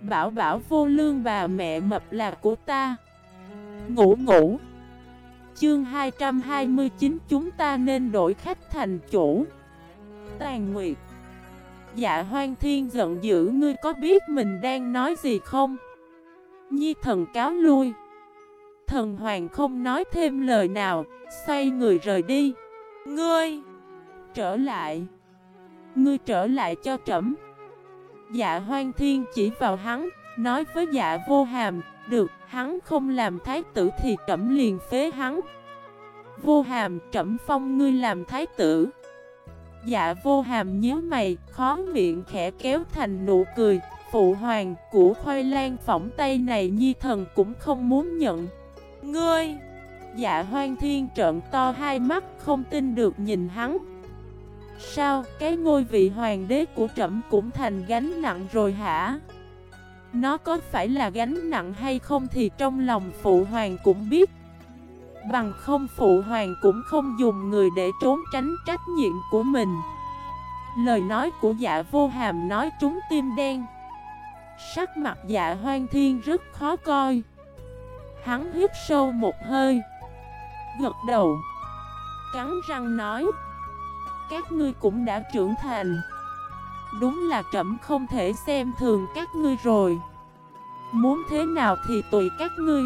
Bảo bảo vô lương bà mẹ mập là của ta. Ngủ ngủ. Chương 229 chúng ta nên đổi khách thành chủ. Tàn Nguyệt. Dạ hoang thiên giận dữ, ngươi có biết mình đang nói gì không? Nhi thần cáo lui. Thần hoàng không nói thêm lời nào, Xoay người rời đi. Ngươi Trở lại. Ngươi trở lại cho trẫm. Dạ hoang thiên chỉ vào hắn, Nói với dạ vô hàm, Được, hắn không làm thái tử thì trẫm liền phế hắn. Vô hàm, trẫm phong ngươi làm thái tử. Dạ vô hàm nhớ mày, Khó miệng khẽ kéo thành nụ cười, Phụ hoàng của khoai lang phỏng tay này Nhi thần cũng không muốn nhận. Ngươi? Dạ hoang thiên trợn to hai mắt, Không tin được nhìn hắn. Sao cái ngôi vị hoàng đế của trẫm cũng thành gánh nặng rồi hả? Nó có phải là gánh nặng hay không thì trong lòng phụ hoàng cũng biết. Bằng không phụ hoàng cũng không dùng người để trốn tránh trách nhiệm của mình. Lời nói của dạ vô hàm nói trúng tim đen. Sắc mặt dạ hoang thiên rất khó coi. Hắn hít sâu một hơi. Gật đầu. Cắn răng nói. Các ngươi cũng đã trưởng thành. Đúng là trẫm không thể xem thường các ngươi rồi. Muốn thế nào thì tùy các ngươi.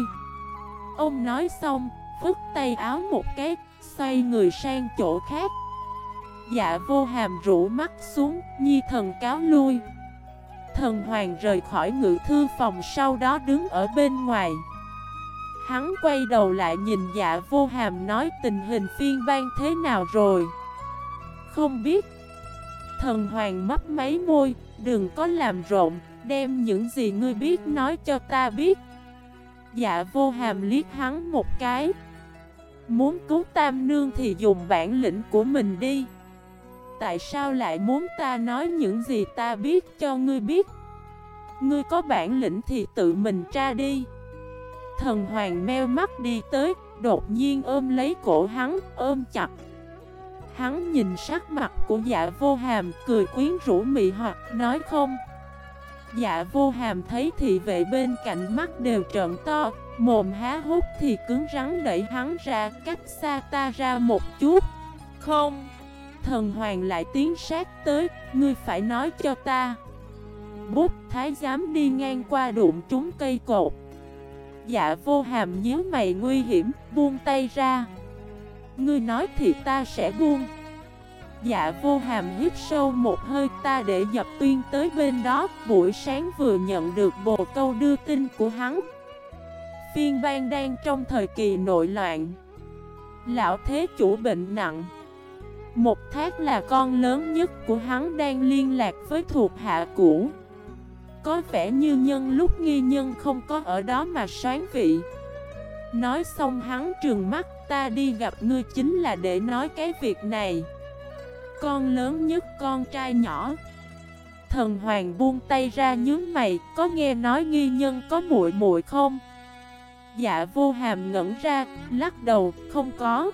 Ông nói xong Phức tay áo một cái, Xoay người sang chỗ khác. Dạ vô hàm rũ mắt xuống, Nhi thần cáo lui. Thần hoàng rời khỏi ngự thư phòng Sau đó đứng ở bên ngoài. Hắn quay đầu lại nhìn dạ vô hàm nói tình hình phiên ban thế nào rồi. Không biết. Thần hoàng mấp máy môi, Đừng có làm rộn, Đem những gì ngươi biết nói cho ta biết. Dạ vô hàm liếc hắn một cái. Muốn cứu tam nương thì dùng bản lĩnh của mình đi. Tại sao lại muốn ta nói những gì ta biết cho ngươi biết? Ngươi có bản lĩnh thì tự mình tra đi. Thần hoàng meo mắt đi tới, Đột nhiên ôm lấy cổ hắn, Ôm chặt. Hắn nhìn sắc mặt của dạ vô hàm Cười quyến rũ mị hoặc nói không. Dạ vô hàm thấy thị vệ bên cạnh mắt đều trợn to Mồm há hút thì cứng rắn đẩy hắn ra Cách xa ta ra một chút. Không. Thần hoàng lại tiến sát tới Ngươi phải nói cho ta. Bút thái giám đi ngang qua đụng trúng cây cột. Dạ vô hàm nhớ mày nguy hiểm Buông tay ra Ngươi nói thì ta sẽ buông. Dạ vô hàm hít sâu một hơi, ta để dập tuyên tới bên đó. Buổi sáng vừa nhận được bồ câu đưa tin của hắn. Phiên bang đang trong thời kỳ nội loạn. Lão thế chủ bệnh nặng. Một thác là con lớn nhất của hắn đang liên lạc với thuộc hạ cũ. Có vẻ như nhân lúc nghi nhân không có ở đó mà sáng vị. Nói xong hắn trường mắt ta đi gặp ngươi chính là để nói cái việc này Con lớn nhất con trai nhỏ Thần hoàng buông tay ra nhướng mày Có nghe nói nghi nhân có muội muội không? Dạ vô hàm ngẩn ra, lắc đầu, không có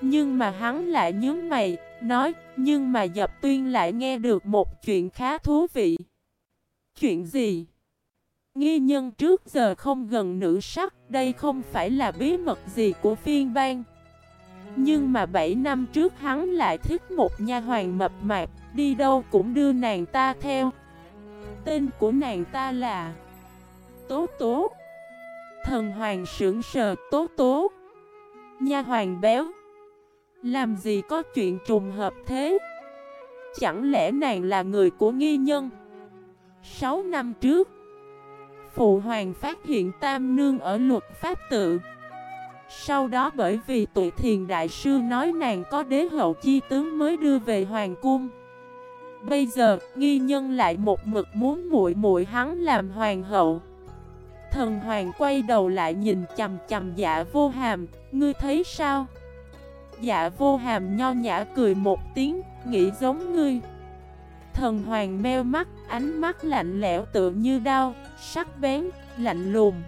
Nhưng mà hắn lại nhướng mày, nói Nhưng mà dập tuyên lại nghe được một chuyện khá thú vị Chuyện gì? Nghi nhân trước giờ không gần nữ sắc, Đây không phải là bí mật gì của phiên bang. Nhưng mà 7 năm trước hắn lại thích một nha hoàng mập mạp, Đi đâu cũng đưa nàng ta theo. Tên của nàng ta là Tố Tố. Thần hoàng sững sờ, tố tố. Nha hoàng béo. Làm gì có chuyện trùng hợp thế? Chẳng lẽ nàng là người của nghi nhân? 6 năm trước Phụ hoàng phát hiện tam nương ở luật pháp tự Sau đó bởi vì tụi thiền đại sư nói nàng có đế hậu chi tướng mới đưa về hoàng cung Bây giờ nghi nhân lại một mực muốn muội muội hắn làm hoàng hậu Thần hoàng quay đầu lại nhìn chầm chầm dạ vô hàm, ngươi thấy sao? Dạ vô hàm nho nhã cười một tiếng, nghĩ giống ngươi. Thần hoàng meo mắt, ánh mắt lạnh lẽo tựa như đau, sắc bén, lạnh lùng.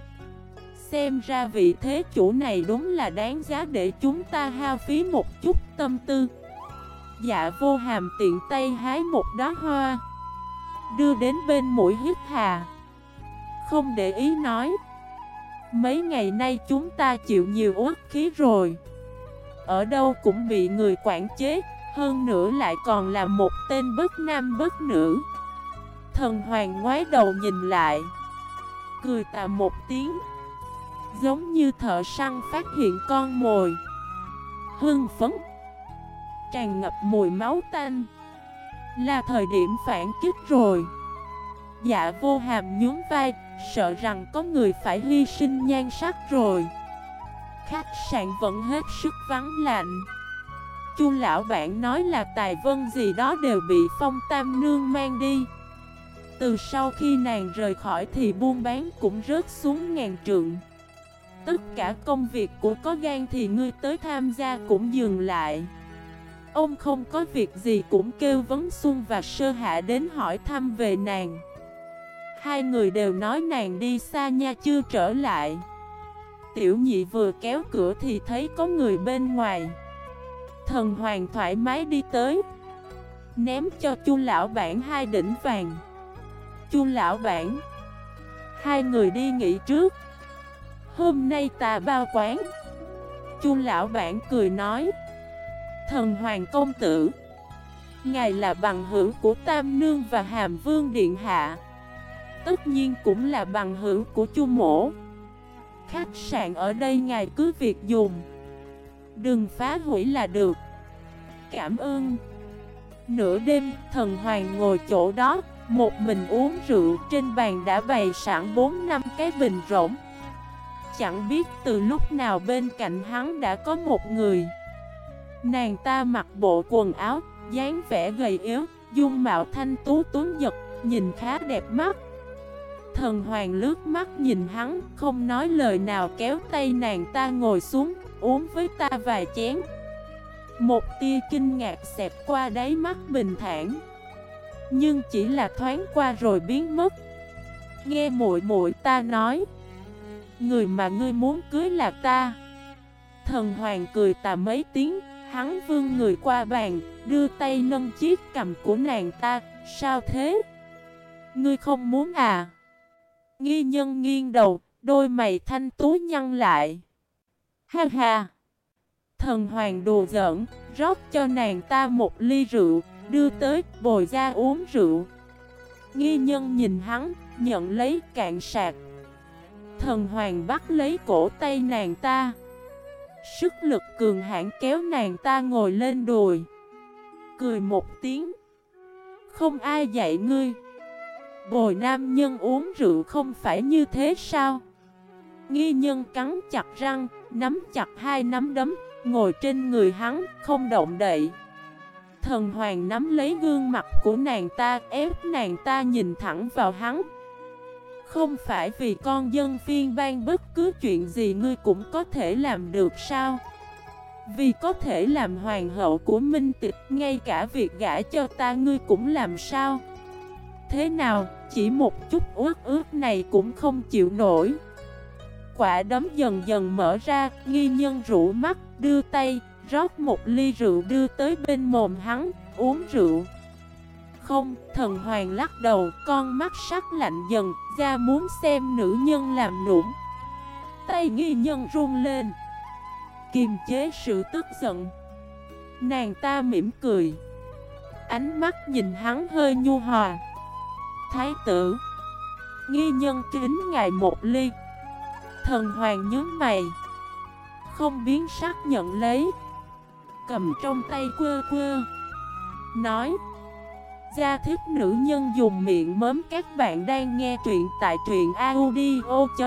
Xem ra vị thế chủ này đúng là đáng giá để chúng ta hao phí một chút tâm tư. Dạ vô hàm tiện tay hái một đóa hoa, đưa đến bên mũi hít hà. không để ý nói Mấy ngày nay chúng ta chịu nhiều uất khí rồi Ở đâu cũng bị người quản chế hơn nữa lại còn là một tên bất nam bất nữ. Thần hoàng ngoái đầu nhìn lại. Cười tà một tiếng. Giống như thợ săn phát hiện con mồi. Hưng phấn. Tràn ngập mùi máu tanh. Là thời điểm phản kích rồi. Dạ vô hàm nhún vai, Sợ rằng có người phải hy sinh nhan sắc rồi. Khách sạn vẫn hết sức vắng lạnh. Chu lão bản nói là tài vân gì đó đều bị phong tam nương mang đi. Từ sau khi nàng rời khỏi thì buôn bán cũng rớt xuống ngàn trượng. Tất cả công việc của có gan thì ngươi tới tham gia cũng dừng lại. Ông không có việc gì cũng kêu Vấn Xuân và Sơ Hạ đến hỏi thăm về nàng. Hai người đều nói nàng đi xa nha chưa trở lại. Tiểu nhị vừa kéo cửa thì thấy có người bên ngoài. Thần hoàng thoải mái đi tới. Ném cho chu lão bản hai đỉnh vàng. Chu lão bản, Hai người đi nghỉ trước. Hôm nay ta bao quán. Chu lão bản cười nói, Thần hoàng công tử, Ngài là bằng hữu của Tam Nương và Hàm Vương Điện Hạ. Tất nhiên cũng là bằng hữu của Chu Mổ. Khách sạn ở đây ngài cứ việc dùng. Đừng phá hủy là được. Cảm ơn. Nửa đêm, thần hoàng ngồi chỗ đó, Một mình uống rượu, Trên bàn đã bày sẵn 4 năm cái bình rỗng. Chẳng biết từ lúc nào bên cạnh hắn đã có một người. Nàng ta mặc bộ quần áo, dáng vẻ gầy yếu, Dung mạo thanh tú tuấn giật, Nhìn khá đẹp mắt. Thần hoàng lướt mắt nhìn hắn, Không nói lời nào, kéo tay nàng ta ngồi xuống. Uống với ta vài chén Một tia kinh ngạc xẹp qua đáy mắt bình thản Nhưng chỉ là thoáng qua rồi biến mất Nghe muội muội ta nói Người mà ngươi muốn cưới là ta Thần hoàng cười tà mấy tiếng Hắn vương người qua bàn Đưa tay nâng chiếc cầm của nàng ta Sao thế? Ngươi không muốn à? Nghi nhân nghiêng đầu, đôi mày thanh tú nhăn lại. Ha ha! Thần hoàng đùa giỡn, rót cho nàng ta một ly rượu, đưa tới, bồi ra uống rượu. Nghi nhân nhìn hắn, nhận lấy cạn sạc. Thần hoàng bắt lấy cổ tay nàng ta. Sức lực cường hãn kéo nàng ta ngồi lên đùi. Cười một tiếng. Không ai dạy ngươi. Bồi nam nhân uống rượu không phải như thế sao? Nghi nhân cắn chặt răng, nắm chặt hai nắm đấm, ngồi trên người hắn, không động đậy. Thần hoàng nắm lấy gương mặt của nàng ta, ép nàng ta nhìn thẳng vào hắn. Không phải vì con dân phiên ban bất cứ chuyện gì ngươi cũng có thể làm được sao? Vì có thể làm hoàng hậu của minh tịch, ngay cả việc gả cho ta ngươi cũng làm sao? Thế nào, chỉ một chút ước ước này cũng không chịu nổi Quả đấm dần dần mở ra, nghi nhân rũ mắt, đưa tay, rót một ly rượu đưa tới bên mồm hắn, uống rượu. Không, thần hoàng lắc đầu, con mắt sắc lạnh dần, ra muốn xem nữ nhân làm nũng. Tay nghi nhân run lên. Kiềm chế sự tức giận. Nàng ta mỉm cười. Ánh mắt nhìn hắn hơi nhu hòa. Thái tử Nghi nhân kính ngài một ly. Thần hoàng nhớ mày. Không biến sắc nhận lấy. Cầm trong tay quơ quơ. Nói, Gia thích nữ nhân dùng miệng mớm các bạn đang nghe truyện tại truyện audio.fif